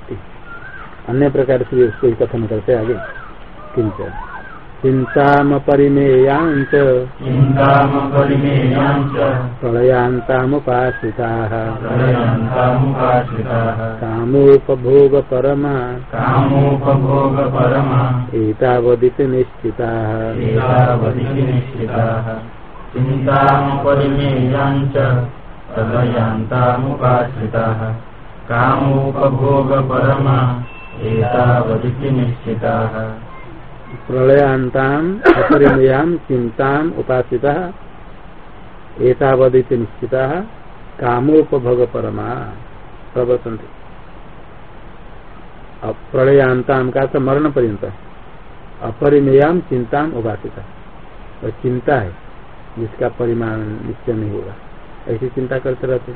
अन्य प्रकार से उसको ही कथन करते आगे। किंच। चिन्तामपरिमेयांच चिन्तामपरिमेयाञ्च प्रलयान्तामुपाश्रिताः प्रलयन्तामुपाश्रिताः कामोपभोगपरमा। कामोपभोगपरमा। एतावदिति निश्चिताः। एतावदिति निश्चिताः। चिन्तामपरिमेयाञ्च प्रलयान्तामुपाश्रिताः कामोपभोगपरमा। एतावदिति निश्चिताः प्रलयांताम अपरिमयाम निश्चिता कामोपभोग परमा प्रवर्तन्ते। प्रलयांताम का तो मरण पर्यंत अपरिमेयाम चिंताम उपासिता। और चिंता है, जिसका परिमाण निश्चय नहीं होगा। ऐसी चिंता करते रहते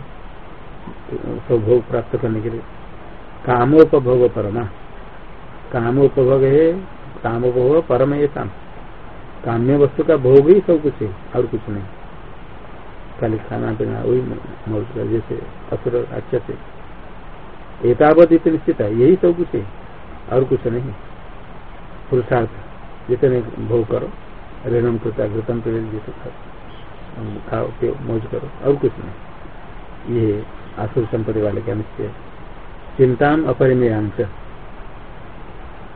तो भोग प्राप्त करने के लिए। कामोपभोग परमा। कामोपभोग है, कामोपभोग परम ये काम। काम्य वस्तु का भोग ही सब कुछ है, और कुछ नहीं। खाली खाना पीना, वही मौज जैसे असुर अच्छे से। एतावत इतनी निश्चित है, यही सब कुछ है, और कुछ नहीं। पुरुषार्थ, जितने भोग करो रेणम कृता घृतम जिसे खाओ। पे मौज करो, और कुछ नहीं। ये आसुर संपत्ति वाले का निश्चय चिंता अपरिमेयांश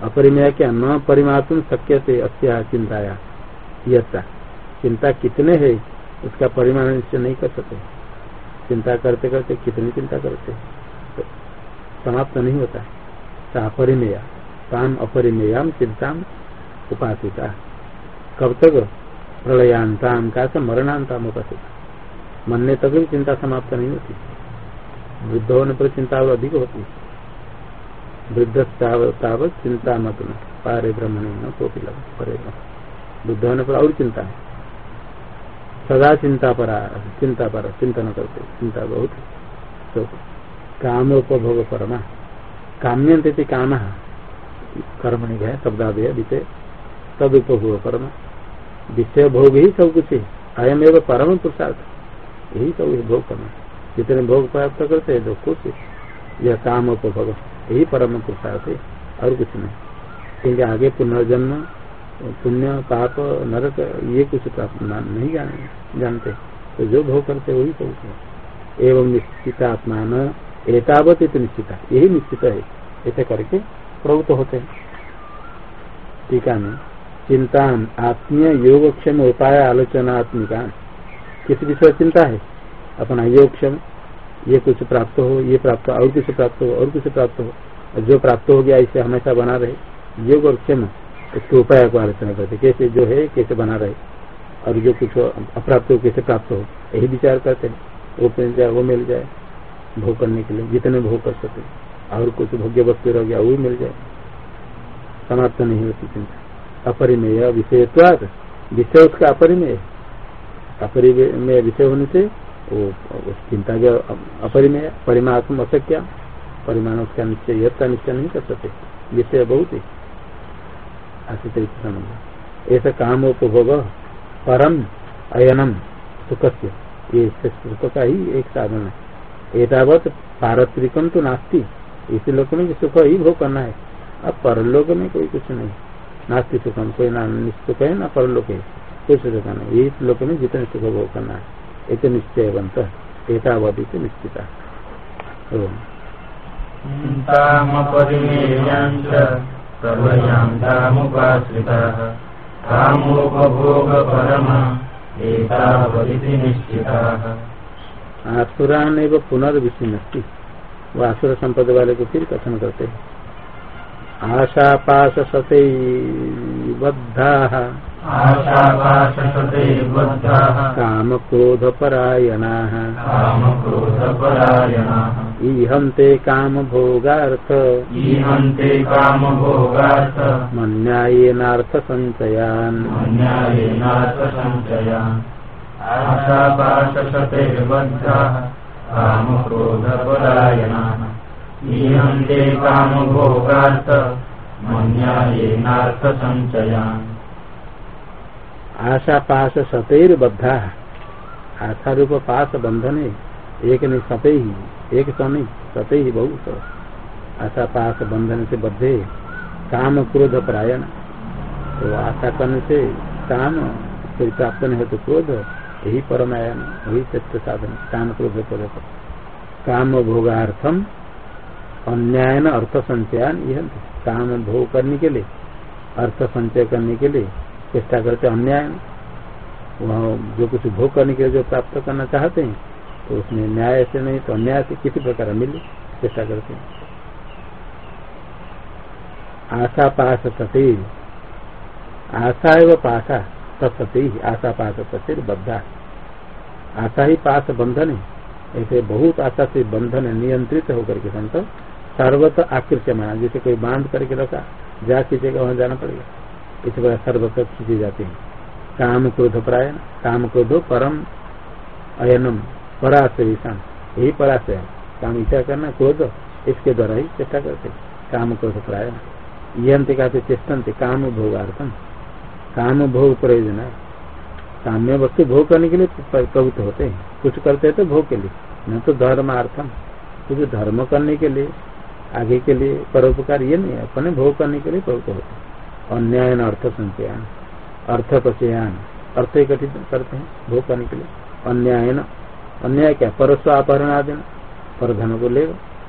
अपरिमेय क्या? न परिमातुम शक्य से अस्या चिंताया। यथा। चिंता कितने है, उसका परिमाण निश्चय नहीं कर सकते। चिंता करते करते कितनी चिंता करते तो समाप्त नहीं होता है। अपरिमेय। ताम अपरिमेयम चिंता उपासिता। कब तक? प्रलयांताम का मरणांताम उपासिता। मरने तक भी चिंता समाप्त नहीं होती। वृद्ध होने पर चिंता अधिक होती वृद्ध तावत चिंता मत न पारे ब्रह्मण न तो परेगा वृद्ध होने पर और चिंता है। सदा चिंता पर चिंता पर चिंतन करते। चिंता बहुत तो कामोपभोग परमा। काम्यंत काम। कर्म गए शब्दादय विषय। तद उपभोग परमा। विषय भोग ही सब कुछ है। अयम एवं परम पुरुषार्थ। यही सब भोग करना जितने भोग प्राप्त करते हैं तो कुछ यह काम उपभोग यही परम पुरुषार्थ है, और कुछ नहीं। क्योंकि आगे पुनर्जन्म, पुण्य, पाप, नरक, ये कुछ प्राप्त नहीं जाने जानते। तो जो भोग करते वही सब एवं निश्चित आत्मा न एतावत निश्चित। यही निश्चित है। ऐसे करके प्रवृत्त होते हैं। टीका में चिंता आत्मीय योगक्षम उपाय आलोचनात्मिका। किस विषय चिंता है? अपना योगक्षम ये कुछ प्राप्त हो, ये प्राप्त और कुछ प्राप्त हो, और कुछ प्राप्त हो। जो प्राप्त हो गया, इसे हमेशा बना रहे। योग और क्षम इसके उपाय को आलोचना करते कैसे जो है, कैसे बना रहे। और जो कुछ अप्राप्त हो, कैसे प्राप्त हो, यही विचार करते हैं। वो मिल जाए, वो मिल जाए। भोग करने के लिए जितने भोग कर सके और कुछ भोग्य वस्तु रह गया, वो मिल जाए। समाप्त नहीं होती चिंता। अपरिमेय विषयत्वाद विषय उसका अपरिमेय। अपरिमेय विषय होने से वो चिंता जो अपरिमेय परिमात्म अशक्य परिमाण उसका निश्चय, यह निश्चय नहीं कर सकते। विषय बहुत ही। तरीके समझ ऐसा काम उपभोग परम अयनम सुख से ये सुख का ही एक साधन है। एतावत पारत्रिकम तो नास्ती। इसी लोक में सुख ही भोग करना है। अब परलोक में कोई कुछ नहीं। नास्ती सुखम, कोई ना निश्चुक है, ना परलोक है। कोई सुख नहीं। इस लोक में जितने सुख भोग करना है। एक निश्चय बनत एतावती निश्चिता आसुरा ने पुनर्विषिन्नति वो आसुर संपद वाले को फिर कथन करते हैं। आशा पाश सते बद्धा आशापाशते बद्धाः काम क्रोध परायणाः ईहन्ते काम भोगार्थ ईहन्ते कामभोगार्थ। मन्यायेनार्थ संचयान् अन्यायेनार्थसञ्चयान् आशापाशते बद्धाः कामक्रोधपरायणाः। ईहन्ते कामभोगार्थ। मन्यायेनार्थसञ्चयान्। आशा पाश सतैर बद्धा। आशा रूप पास बंधन, एक नहीं सतै ही, एक तो नहीं सतै ही बहुत आशा पास बंधन से बद्धे, काम क्रोध परायण। तो आशा करने से काम, फिर प्राप्त नहीं हो तो क्रोध, यही परमायन वही चित्त साधन, काम क्रोध क्रोध काम भोगार्थम, अन्यायन अर्थ संचयन, यह काम भोग करने के लिए, अर्थ संचय करने के लिए चेष्टा करते अन्याय। वह जो कुछ भोग करने के लिए जो प्राप्त करना चाहते हैं तो उसमें न्याय से नहीं तो अन्याय से किसी प्रकार मिले चेष्टा करते हैं। आशा पास सती। आशा एवं पाशा तत्सती आशा पास सती बद्धा। आशा ही पास बंधन है। ऐसे बहुत आशा से बंधन नियंत्रित होकर के संत सर्वत आकृत्य माना जैसे कोई बाँध करके रखा, जा खींचेगा वहाँ जाना पड़ेगा। इस प्रकार सर्वत खींचे जाते हैं। काम क्रोध प्रायण, काम क्रोध परम अयनम पराशय ईशान यही पराशय है। काम इच्छा करना, क्रोध, इसके द्वारा ही चेष्टा करते काम क्रोध प्रायण। ये अंत कहते चेष्टनते काम भोगार्थम काम भोग प्रयोजन है। काम्य वस्तु भोग करने के लिए प्रवृत्त होते हैं। कुछ करते हैं तो भोग के लिए, न तो धर्मार्थम कुछ धर्म करने के लिए, आगे के लिए परोपकार ये नहीं अपने भोग करने के लिए प्रवृत्त होते अन्याय अर्थ संचयान। अर्थ प्रचयान। अर्थ इकट्ठित करते हैं, भोग करने के लिए। अन्याय अन्याय क्या? परस्व अपहरण आदि पर धन को ले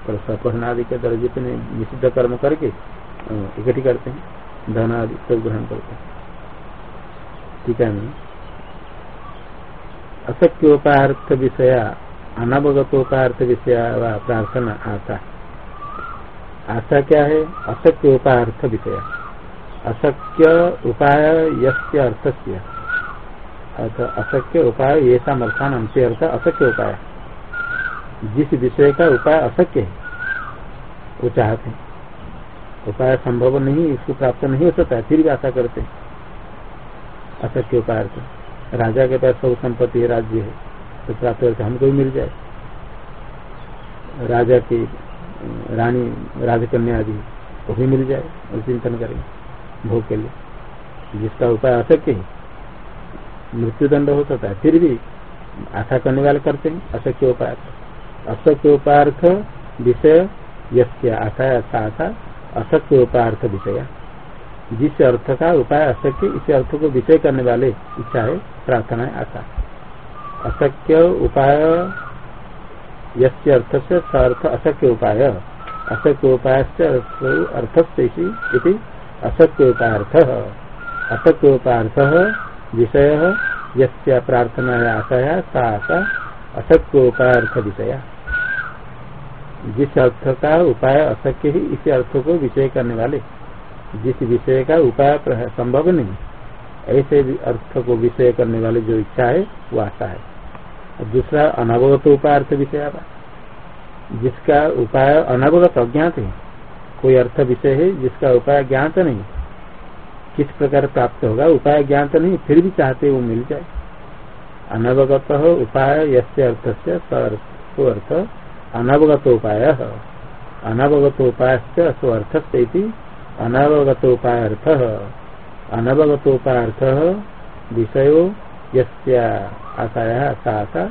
परस्व अपहरण आदि के द्वारा जितने निषिद्ध कर्म करके इकट्ठी करते हैं, धन आदि सब ग्रहण करते हैं। ठीक है असक्योपार्थ विषय, अनवगतोपार्थ विषय व प्रार्थना आता आशा क्या है? अर्थ विषय। अशक्य उपाय यस्य अर्थस्य। अशक्य उपाय ये समर्थान हमसे अर्थ अशक्य उपाय। जिस विषय का उपाय अशक्य है, वो चाहते उपाय संभव नहीं इसको प्राप्त नहीं हो सकता फिर भी आशा करते अशक्य उपाय अर्थ। राजा के पास सब संपत्ति है, राज्य है तो प्राप्त करते हमको भी मिल जाए। राजा की, रानी, राजकन्या आदि, वो भी मिल जाए और चिंतन करेंगे। भोग के लिए। जिसका उपाय अशक्य है। मृत्यु दंड हो सकता है फिर भी आशा करने वाले करते हैं, अशक्य उपाय। अशक्य उपार्थ विषय यस्य आशा अच्छा आशा अशक्य उपार्थ विषय। जिस अर्थ का उपाय अशक्य, इस अर्थ को विषय करने वाले इच्छा है, प्रार्थना है, आशा। अशक्य उपाय अर्थ से अर्थ अशक्य उपाय। अशक्य उपाय से अर्थ से अशक्य अशक्य उपायर्थ विषय यस्य प्रार्थना आशया, सा आशा अशक्य उपायर्थ विषय जिस अर्थ का उपाय अशक्य ही इसी अर्थ को विषय करने वाले। जिस विषय का उपाय संभव नहीं, ऐसे अर्थ को विषय करने वाले जो इच्छा है, वो आशा है। दूसरा, अनावगत उपाय अर्थ विषय जिसका उपाय अनावगत अज्ञात है कोई अर्थ विषय है जिसका उपाय ज्ञात नहीं। किस प्रकार प्राप्त होगा, उपाय ज्ञात नहीं, फिर भी चाहते वो मिल जाए। अनावगत उपाय यसे अर्थ से अर्थ, अनावगत उपाय अनावगत उपाय स्वअर्थ से अनावगत उपाय अर्थ अनावगत उपाय अर्थ विषयो आशा सा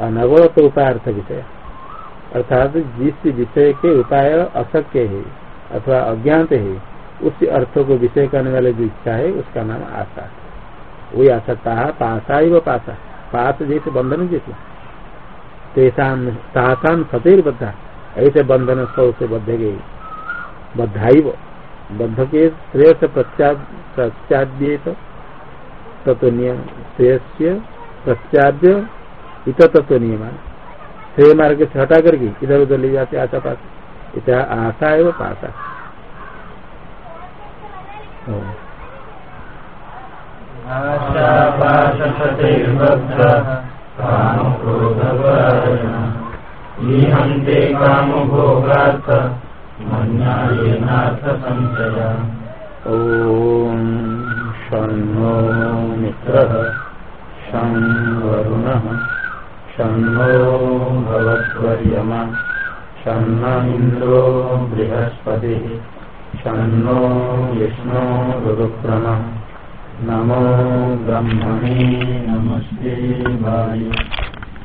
अनवरत उपाय विषय। अर्थात जिस विषय के उपाय अशक्य है अथवा अज्ञात है उस अर्थ को विषय करने वाले जो इच्छा है, उसका नाम आशा वही आशा है पाशा ही। पाशा पास जैसे बंधन जैसे। तासाम सतैर बद्धा ऐसे बंधन सौ से बद्ध गई बद्धाई बद्ध के श्रेय से प्रत्याद्य तत्व नियम श्रेय प्रत्याद्य इत तत्व नियम श्रेय मार्ग से हटा करके इधर उधर ले जाते आशा पास इतना आशा वो पासा आशापाशशतैर्भद्रः कामक्रोधपरायणः ईहन्ते कामभोगार्थ मन्यायेनार्थसञ्चया ॐ शन्नो मित्रः शं वरुणः शन्नो भवद्वर्यमा। शन्न इन्द्रो बृहस्पतिः। शन्नो विष्णो रुरुक्रमः नमो ब्रह्मणे नमस्ते वाय।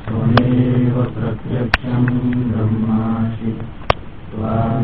त्वमेव प्रत्यक्ष ब्रह्मासि। त्वा